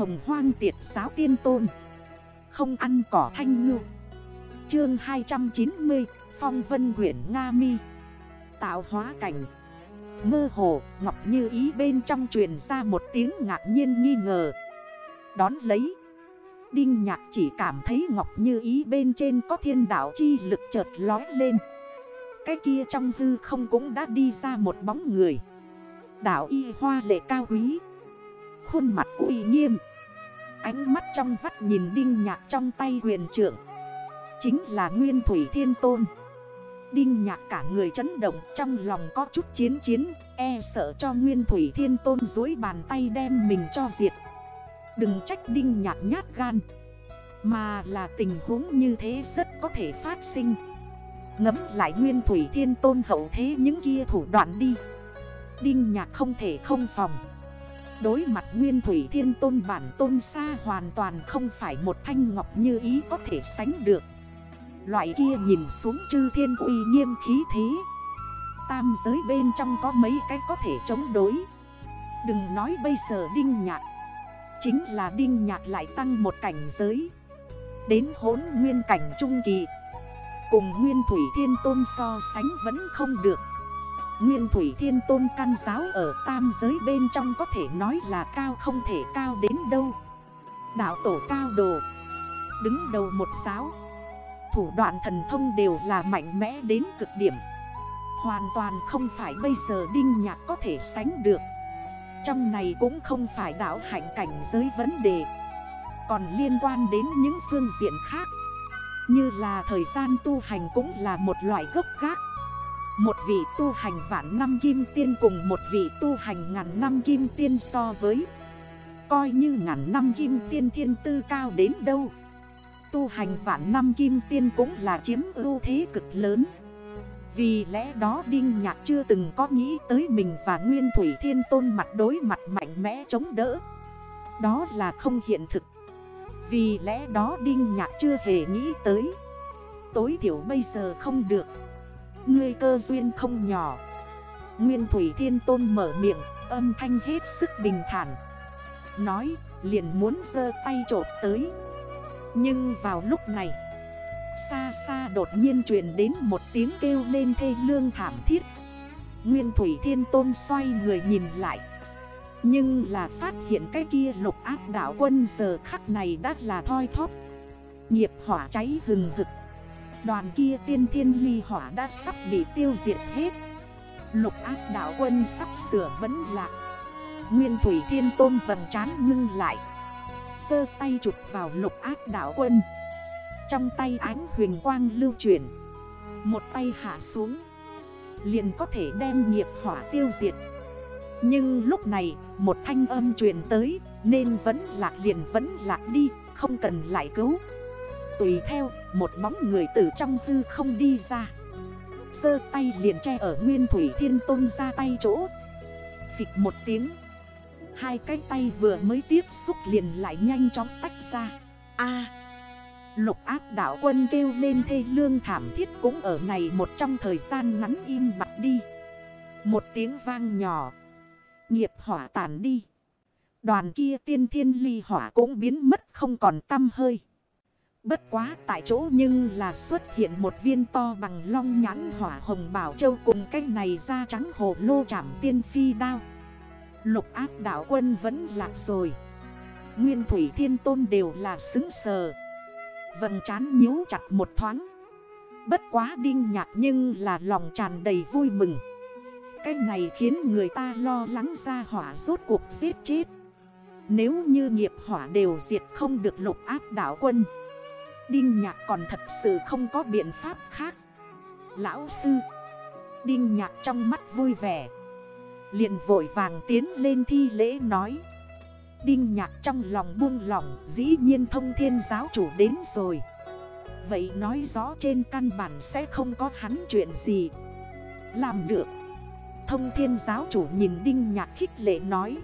hồng hoang tiệt giáo tiên tôn. Không ăn cỏ thanh ngư. Chương 290 Phong vân quyển Nga mi. Tạo hóa cảnh. Mơ hồ, Ngọc Như Ý bên trong truyền ra một tiếng ngạc nhiên nghi ngờ. Đón lấy. Đinh nhạc chỉ cảm thấy Ngọc Như Ý bên trên có thiên đảo chi lực chợt lói lên. Cái kia trong hư không cũng đã đi ra một bóng người. Đảo y hoa lệ cao quý. Khuôn mặt uy nghiêm. Ánh mắt trong vắt nhìn đinh nhạc trong tay huyền trưởng Chính là Nguyên Thủy Thiên Tôn. Đinh nhạc cả người chấn động, trong lòng có chút chiến chiến E sợ cho Nguyên Thủy Thiên Tôn dối bàn tay đem mình cho diệt. Đừng trách đinh nhạc nhát gan, Mà là tình huống như thế rất có thể phát sinh. Ngấm lại Nguyên Thủy Thiên Tôn hậu thế những kia thủ đoạn đi. Đinh nhạc không thể không phòng. Đối mặt Nguyên Thủy Thiên Tôn bản tôn xa hoàn toàn không phải một thanh ngọc như ý có thể sánh được. Loại kia nhìn xuống chư thiên uy nghiêm khí thế. Tam giới bên trong có mấy cái có thể chống đối. Đừng nói bây giờ đinh nhạc. Chính là đinh nhạc lại tăng một cảnh giới. Đến hốn nguyên cảnh trung kỳ. Cùng nguyên thủy thiên tôn so sánh vẫn không được. Nguyên thủy thiên tôn căn giáo ở tam giới bên trong có thể nói là cao không thể cao đến đâu. Đạo tổ cao đồ, Đứng đầu một giáo. Thủ đoạn thần thông đều là mạnh mẽ đến cực điểm. Hoàn toàn không phải bây giờ Đinh Nhạc có thể sánh được. Trong này cũng không phải đảo hạnh cảnh giới vấn đề. Còn liên quan đến những phương diện khác. Như là thời gian tu hành cũng là một loại gốc gác. Một vị tu hành vạn năm kim tiên cùng một vị tu hành ngàn năm kim tiên so với. Coi như ngàn năm kim tiên thiên tư cao đến đâu. Tu hành vạn năm kim tiên cũng là chiếm ưu thế cực lớn. Vì lẽ đó Đinh Nhạc chưa từng có nghĩ tới mình và Nguyên Thủy Thiên Tôn mặt đối mặt mạnh mẽ chống đỡ. Đó là không hiện thực. Vì lẽ đó Đinh Nhạc chưa hề nghĩ tới. Tối thiểu bây giờ không được. Ngươi cơ duyên không nhỏ. Nguyên Thủy Thiên Tôn mở miệng, Âm thanh hết sức bình thản. Nói, liền muốn dơ tay trột tới. Nhưng vào lúc này, Xa xa đột nhiên truyền đến một tiếng kêu lên thê lương thảm thiết. Nguyên Thủy Thiên Tôn xoay người nhìn lại. Nhưng là phát hiện cái kia lục ác đảo quân giờ khắc này đã là thoi thóp. Nghiệp hỏa cháy hừng hực. Đoàn kia tiên thiên ly hỏa đã sắp bị tiêu diệt hết. Lục ác đảo quân sắp sửa vẫn lạc. Nguyên Thủy Thiên Tôn vầng trán ngưng lại. Sơ tay chụp vào lục ác đảo quân. Trong tay ánh huyền quang lưu chuyển. Một tay hạ xuống. Liền có thể đem nghiệp hỏa tiêu diệt. Nhưng lúc này, một thanh âm truyền tới, Nên vẫn lạc liền vẫn lạc đi, Không cần lại cứu. Tùy theo, một bóng người từ trong hư không đi ra. Sơ tay liền che ở nguyên thủy thiên tôn ra tay chỗ. Phịch một tiếng, Hai cái tay vừa mới tiếp xúc liền lại nhanh chóng tách ra. A! Lục ác đảo quân kêu lên thê lương thảm thiết cũng ở này một trong thời gian ngắn im bặt đi. Một tiếng vang nhỏ, Nghiệp hỏa tàn đi. Đoàn kia tiên thiên ly hỏa cũng biến mất không còn tâm hơi. Bất quá tại chỗ nhưng là xuất hiện một viên to bằng long nhãn hỏa hồng bảo châu cùng cái này da trắng hồ lô chảm tiên phi đao. Lục áp đảo quân vẫn lạc rồi. Nguyên thủy thiên tôn đều là xứng sờ. Vầng chán nhíu chặt một thoáng. Bất quá đinh nhạc nhưng là lòng tràn đầy vui mừng. Cái này khiến người ta lo lắng ra hỏa rốt cuộc giết chết. Nếu như nghiệp hỏa đều diệt không được lục áp đảo quân Đinh nhạc còn thật sự không có biện pháp khác. Lão sư, Đinh nhạc trong mắt vui vẻ, liền vội vàng tiến lên thi lễ nói. Đinh nhạc trong lòng buông lỏng, dĩ nhiên thông thiên giáo chủ đến rồi. Vậy nói rõ trên căn bản sẽ không có hắn chuyện gì. Làm được, Thông thiên giáo chủ nhìn đinh nhạc khích lệ nói.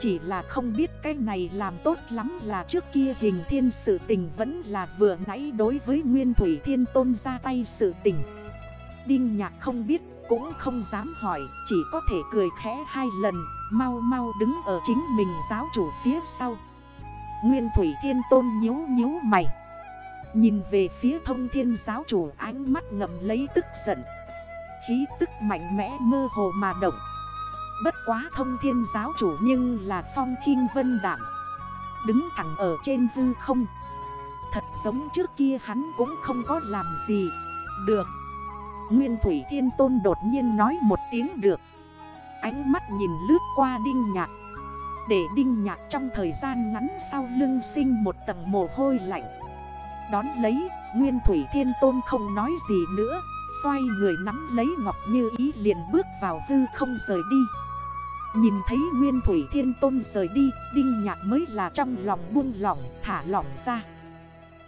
Chỉ là không biết cái này làm tốt lắm là trước kia hình thiên sự tình vẫn là vừa nãy đối với Nguyên Thủy Thiên Tôn ra tay sự tình. Đinh nhạc không biết, cũng không dám hỏi, Chỉ có thể cười khẽ hai lần, Mau mau đứng ở chính mình giáo chủ phía sau. Nguyên Thủy Thiên Tôn nhíu nhíu mày. Nhìn về phía thông thiên giáo chủ ánh mắt ngậm lấy tức giận. Khí tức mạnh mẽ mơ hồ mà động. Bất quá thông thiên giáo chủ nhưng là phong khinh vân đảm Đứng thẳng ở trên hư không. Thật giống trước kia hắn cũng không có làm gì. Được. Nguyên Thủy Thiên Tôn đột nhiên nói một tiếng được. Ánh mắt nhìn lướt qua đinh nhạc. Để đinh nhạc trong thời gian ngắn sau lưng sinh một tầng mồ hôi lạnh. Đón lấy, Nguyên Thủy Thiên Tôn không nói gì nữa. Xoay người nắm lấy Ngọc Như ý liền bước vào hư không rời đi. Nhìn thấy Nguyên Thủy Thiên Tôn rời đi, Đinh Nhạc mới là trong lòng buông lỏng, thả lỏng ra.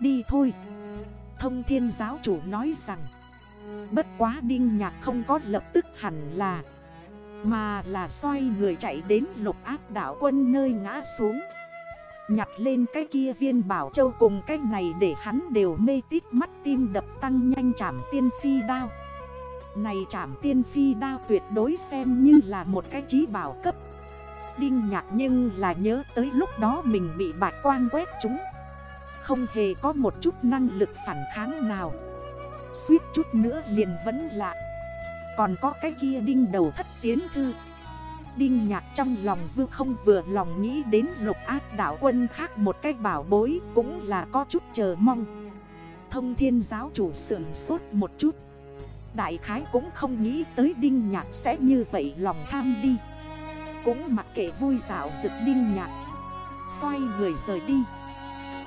Đi thôi. Thông Thiên Giáo Chủ nói rằng, Bất quá Đinh Nhạc không có lập tức hẳn là, Mà là xoay người chạy đến lục áp đảo quân nơi ngã xuống. Nhặt lên cái kia viên bảo châu cùng cái này để hắn đều mê tít mắt tim đập tăng nhanh chảm tiên phi đao. Này trảm tiên phi đao tuyệt đối xem như là một cái trí bảo cấp. Đinh nhạc nhưng là nhớ tới lúc đó mình bị bạch quang quét chúng. Không hề có một chút năng lực phản kháng nào. Suýt chút nữa liền vẫn lạ. Còn có cái kia đinh đầu thất tiến thư. Đinh nhạc trong lòng vừa không vừa lòng nghĩ đến lục ác đảo quân khác một cách bảo bối cũng là có chút chờ mong. Thông thiên giáo chủ sưởng sốt một chút. Đại khái cũng không nghĩ tới đinh nhạc sẽ như vậy lòng tham đi. Cũng mặc kệ vui dạo rực đinh nhạc. Xoay người rời đi.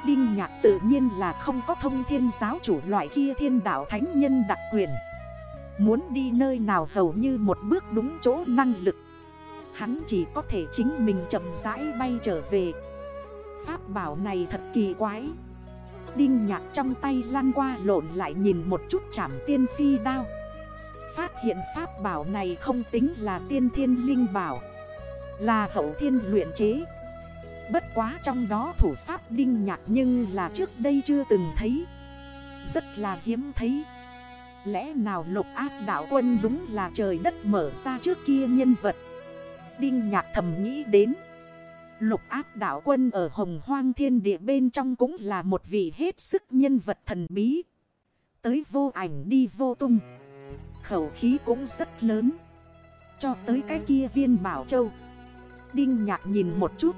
Đinh nhạc tự nhiên là không có thông thiên giáo chủ loại kia thiên đạo thánh nhân đặc quyền. Muốn đi nơi nào hầu như một bước đúng chỗ năng lực. Hắn chỉ có thể chính mình chậm rãi bay trở về Pháp bảo này thật kỳ quái Đinh nhạc trong tay lăn qua lộn lại nhìn một chút chảm tiên phi đao. Phát hiện pháp bảo này không tính là tiên thiên linh bảo, Là hậu thiên luyện chế. Bất quá trong đó thủ pháp đinh nhạc nhưng là trước đây chưa từng thấy. Rất là hiếm thấy. Lẽ nào lục ác đảo quân đúng là trời đất mở ra trước kia nhân vật? Đinh nhạc thầm nghĩ đến. Lục áp đảo quân ở hồng hoang thiên địa bên trong cũng là một vị hết sức nhân vật thần bí. Tới vô ảnh đi vô tung. Khẩu khí cũng rất lớn. Cho tới cái kia viên bảo châu. Đinh nhạc nhìn một chút.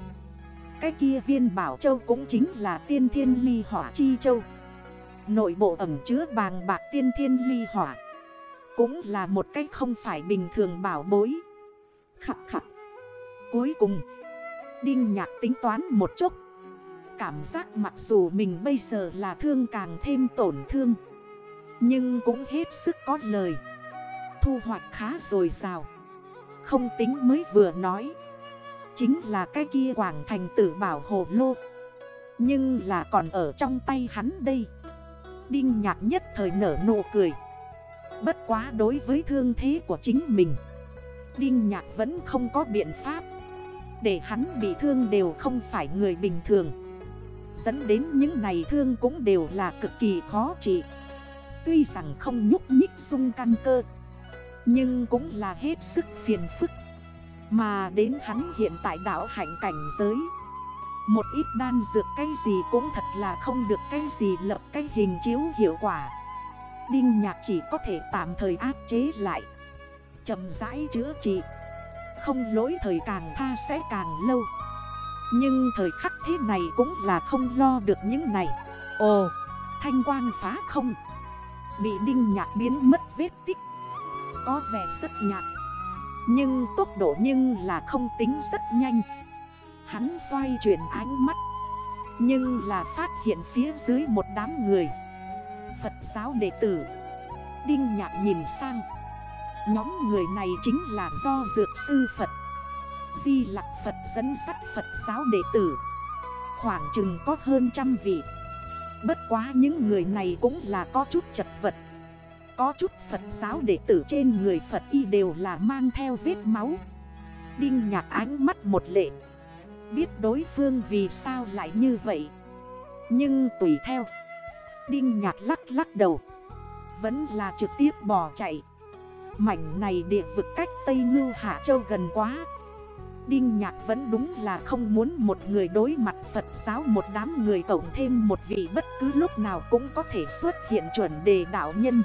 Cái kia viên bảo châu cũng chính là tiên thiên ly hỏa chi châu. Nội bộ ẩm chứa bàng bạc tiên thiên ly hỏa. Cũng là một cách không phải bình thường bảo bối. Khặt khặt. Cuối cùng Đinh nhạc tính toán một chút. Cảm giác mặc dù mình bây giờ là thương càng thêm tổn thương, Nhưng cũng hết sức có lời. Thu hoạch khá dồi dào. Không tính mới vừa nói, Chính là cái kia quảng thành tử bảo hộ lô. Nhưng là còn ở trong tay hắn đây. Đinh nhạc nhất thời nở nụ cười. Bất quá đối với thương thế của chính mình, Đinh nhạc vẫn không có biện pháp để hắn bị thương đều không phải người bình thường. Dẫn đến những này thương cũng đều là cực kỳ khó trị. Tuy rằng không nhúc nhích sung căn cơ, Nhưng cũng là hết sức phiền phức. Mà đến hắn hiện tại đảo hạnh cảnh giới, Một ít đan dược cái gì cũng thật là không được cái gì lập cái hình chiếu hiệu quả. Đinh nhạc chỉ có thể tạm thời áp chế lại, chậm rãi chữa trị không lỗi thời càng tha sẽ càng lâu. Nhưng thời khắc thế này cũng là không lo được những này. Ồ, thanh quang phá không. Bị đinh nhạc biến mất vết tích. Có vẻ rất nhạt. Nhưng tốc độ nhưng là không tính rất nhanh. Hắn xoay chuyển ánh mắt. Nhưng là phát hiện phía dưới một đám người. Phật giáo đệ tử. Đinh nhạc nhìn sang. Nhóm người này chính là do Dược Sư Phật, Di Lạc Phật dẫn sắt Phật giáo đệ tử. Khoảng chừng có hơn trăm vị. Bất quá những người này cũng là có chút chật vật. Có chút Phật giáo đệ tử trên người Phật y đều là mang theo vết máu. Đinh nhạc ánh mắt một lệ. Biết đối phương vì sao lại như vậy. Nhưng tùy theo. Đinh nhạc lắc lắc đầu. Vẫn là trực tiếp bỏ chạy. Mảnh này địa vực cách Tây Ngưu Hạ Châu gần quá. Đinh nhạc vẫn đúng là không muốn một người đối mặt Phật giáo, một đám người cộng thêm một vị bất cứ lúc nào cũng có thể xuất hiện chuẩn đề đạo nhân.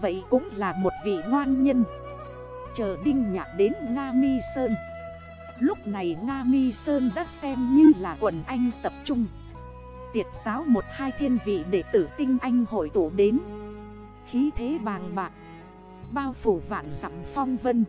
Vậy cũng là một vị ngoan nhân. Chờ Đinh nhạc đến Nga Mi Sơn. Lúc này Nga Mi Sơn đã xem như là quần anh tập trung. Tiệt giáo một hai thiên vị đệ tử tinh anh hội tụ đến. Khí thế bàng bạc Bao phủ vạn dặm phong vân.